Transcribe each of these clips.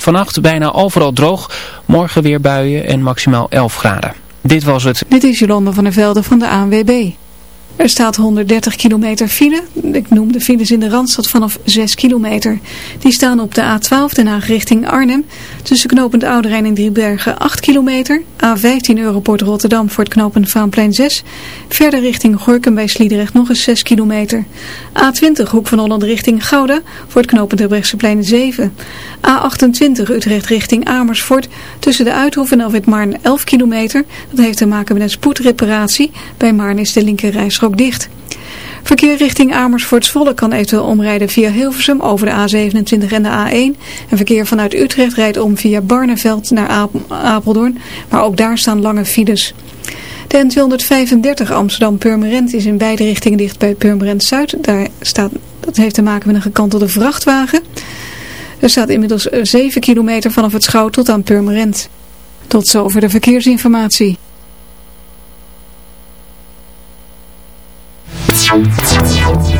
Vannacht bijna overal droog. Morgen weer buien en maximaal 11 graden. Dit was het. Dit is Jolande van der Velde van de ANWB. Er staat 130 kilometer file. Ik noem de files in de Randstad vanaf 6 kilometer. Die staan op de A12 Den Haag richting Arnhem. Tussen knooppunt Ouderijn en Driebergen 8 kilometer. A15 Europort Rotterdam voor het knooppunt Vaanplein 6. Verder richting Gorkum bij Sliedrecht nog eens 6 kilometer. A20 Hoek van Holland richting Gouda voor het knooppunt Terbrechtseplein 7. A28 Utrecht richting Amersfoort. Tussen de Uithof en Alwit Maarn 11 kilometer. Dat heeft te maken met een spoedreparatie. Bij Maarn is de linker dicht. Verkeer richting Amersfoort Zwolle kan eventueel omrijden via Hilversum over de A27 en de A1. En verkeer vanuit Utrecht rijdt om via Barneveld naar Apeldoorn. Maar ook daar staan lange files. De N235 Amsterdam-Purmerend is in beide richtingen dicht bij Purmerend Zuid. Daar staat, dat heeft te maken met een gekantelde vrachtwagen. Er staat inmiddels 7 kilometer vanaf het Schouw tot aan Purmerend. Tot zover de verkeersinformatie. Thank you.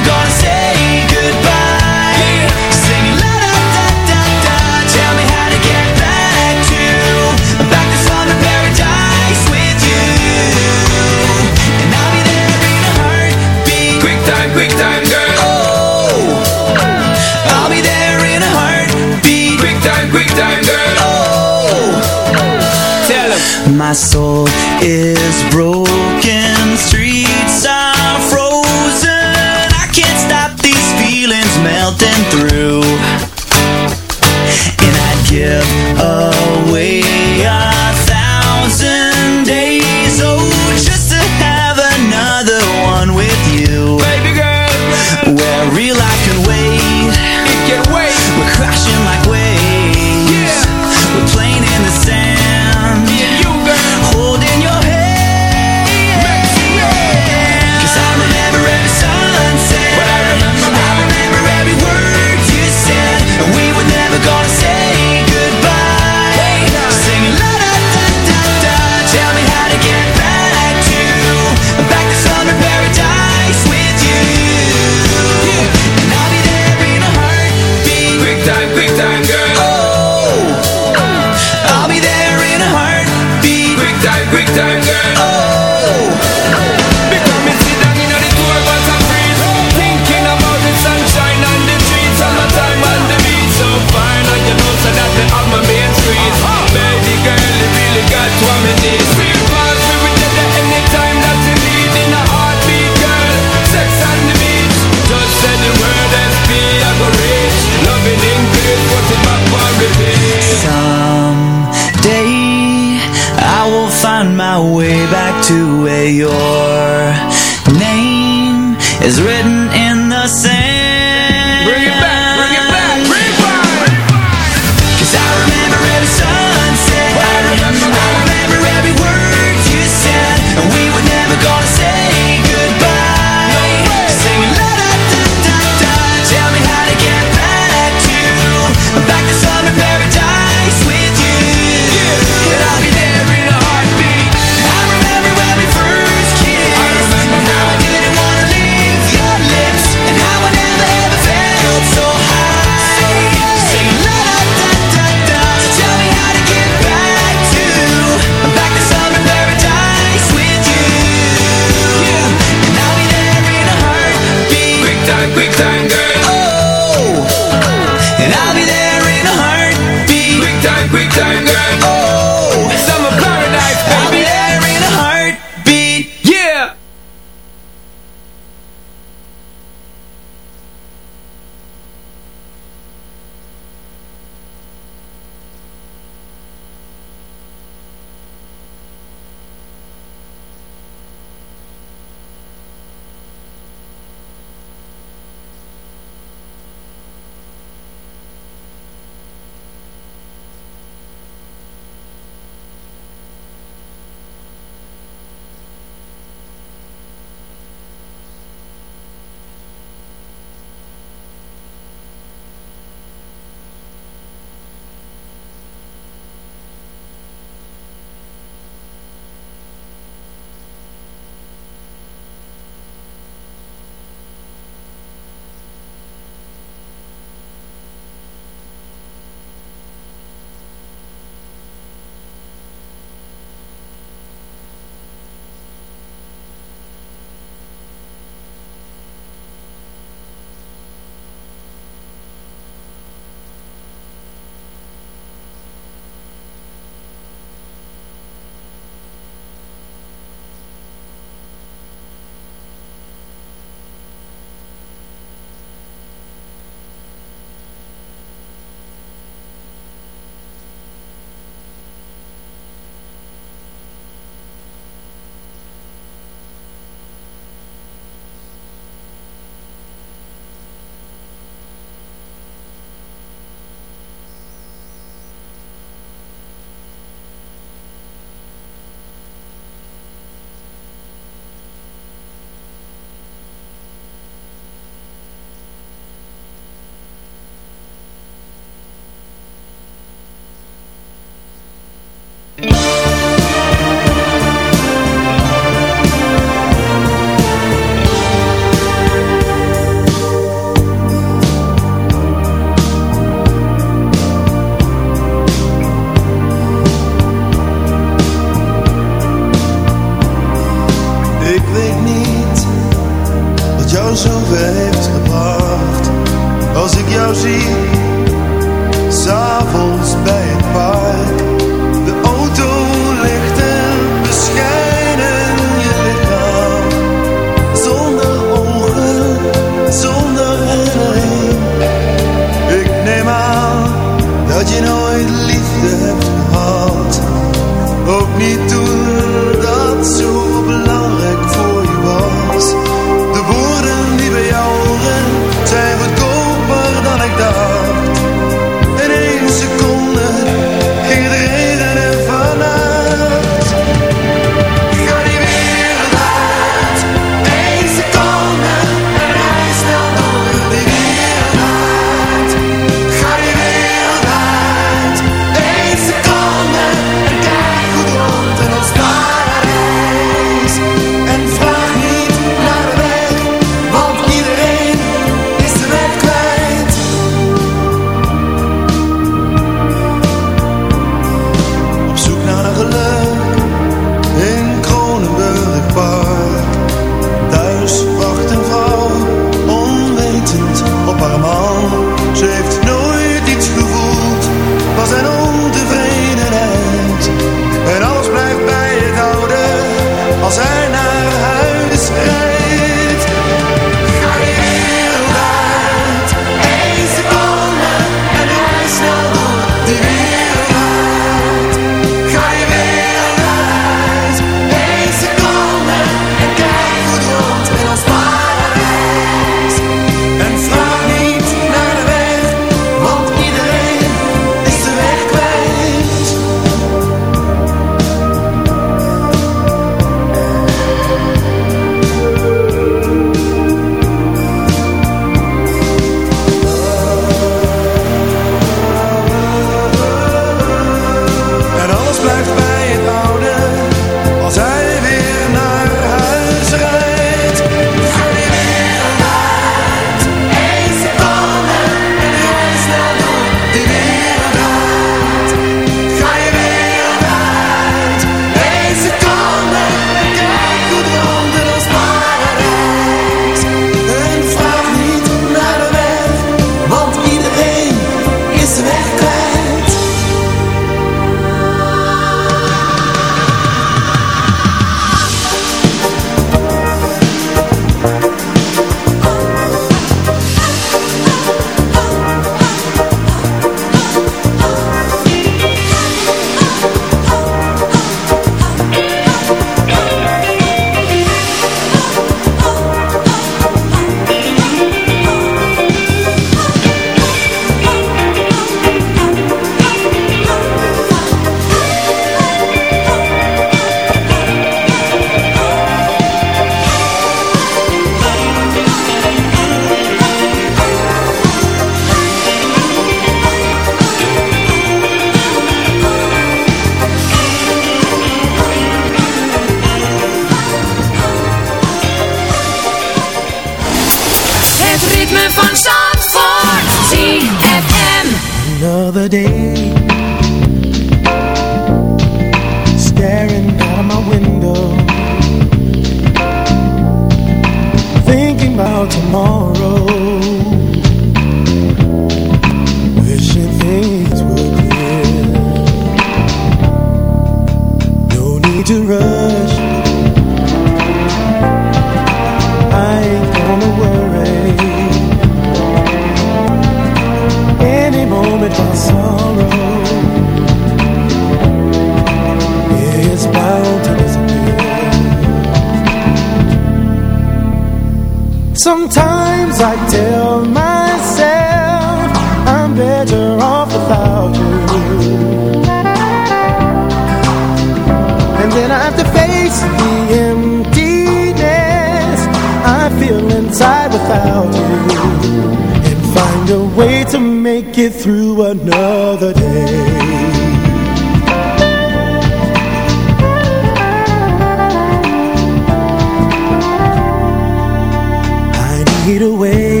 heat away.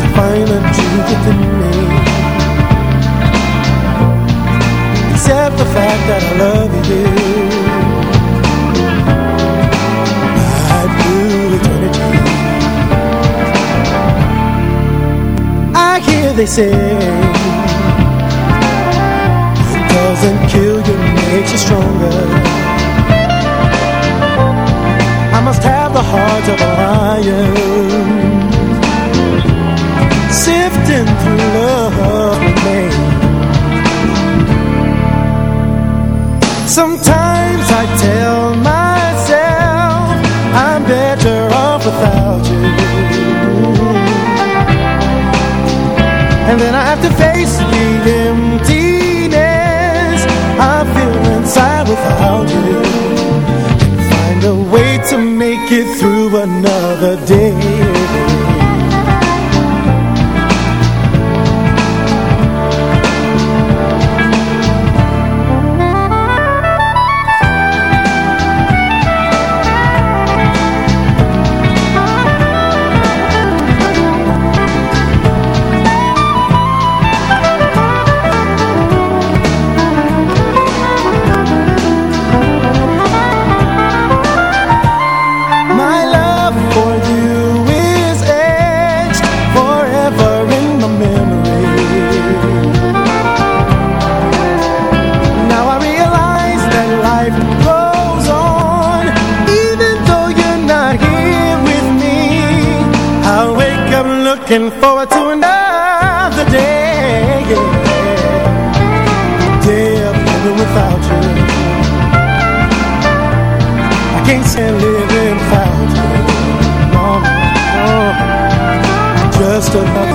To find the truth within me. Except the fact that I love you. I do eternity. I hear they say It doesn't kill you, makes you stronger. heart of iron Sifting through love and pain. Sometimes I tell myself I'm better off without you And then I have to face you day. without you. I can't stand living without you. No, no, no Just another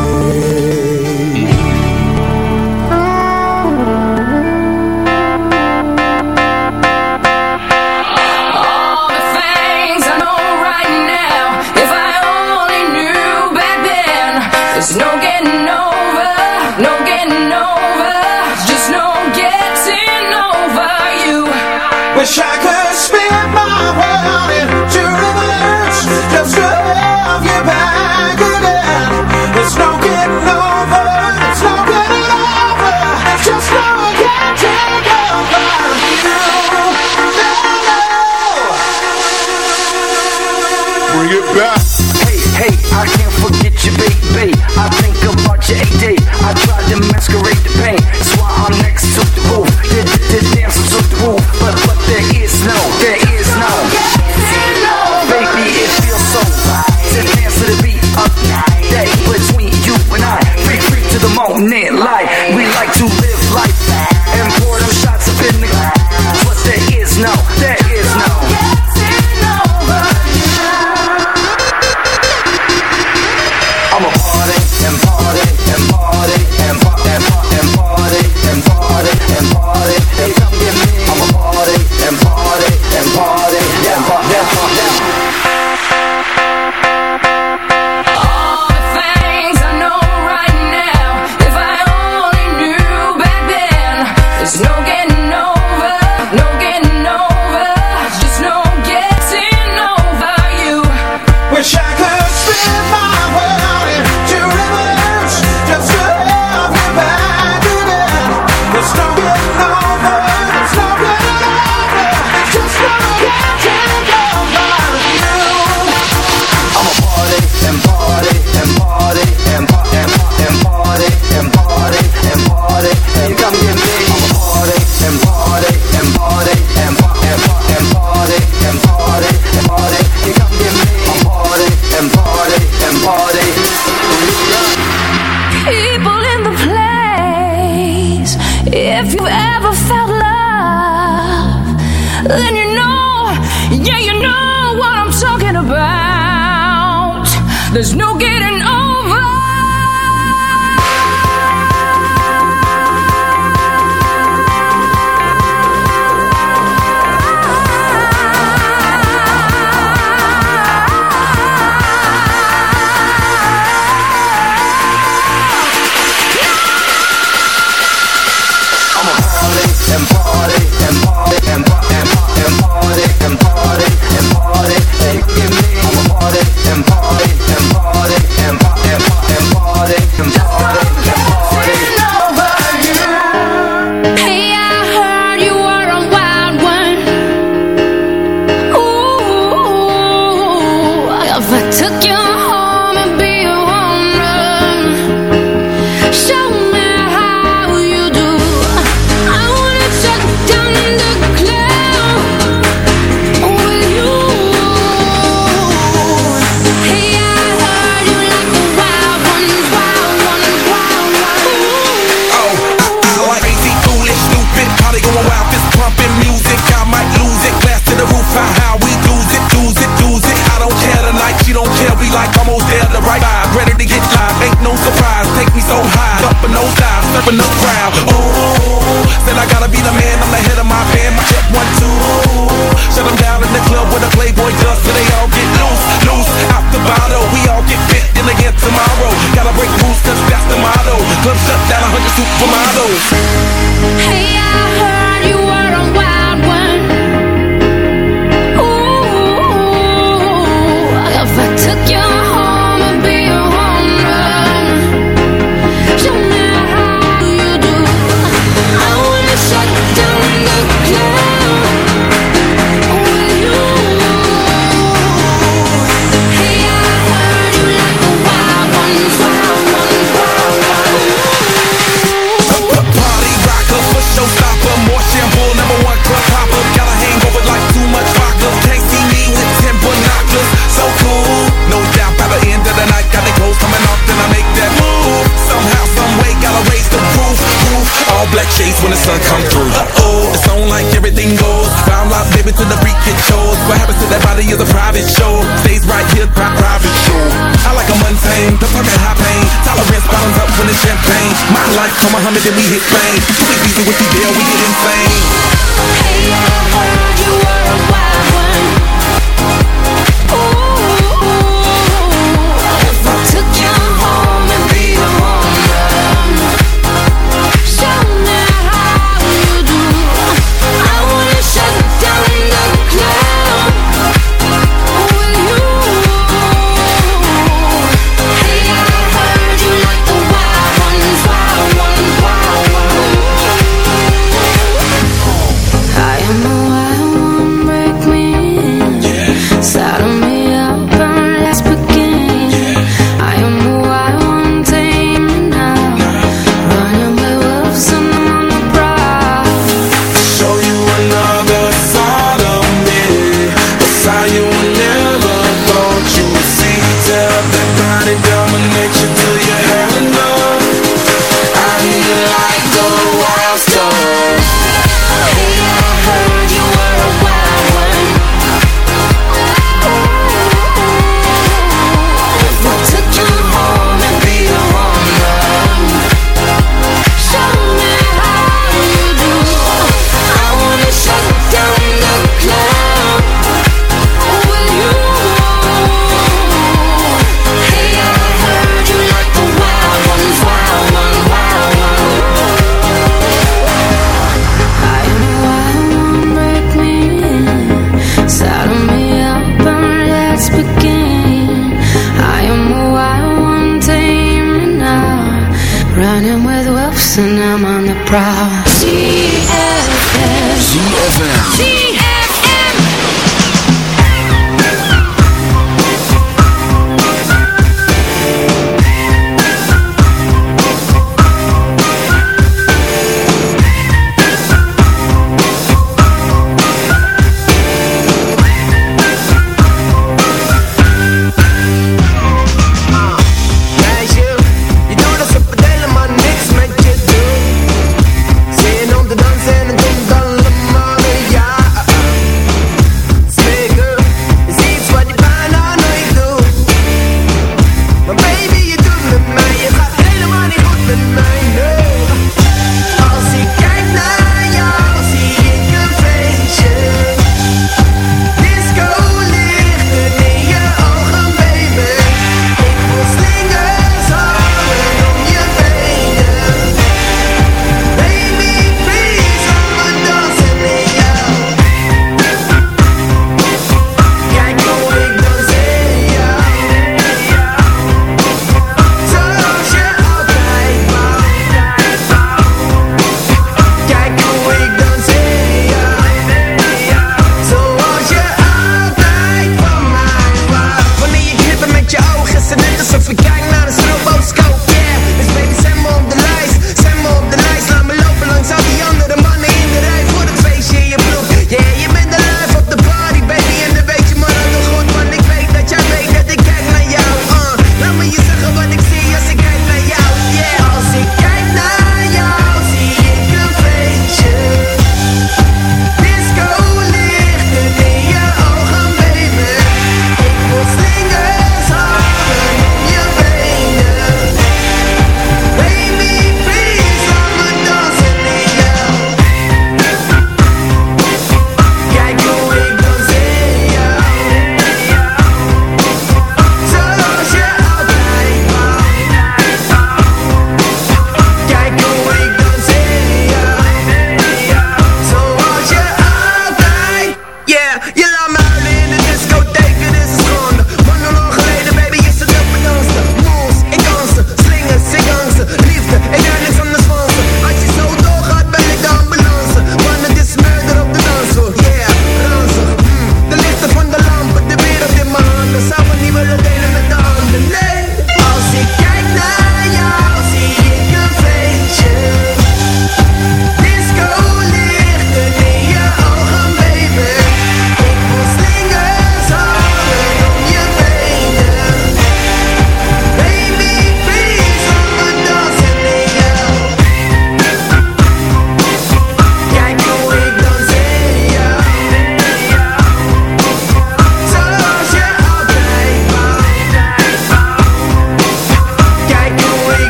than we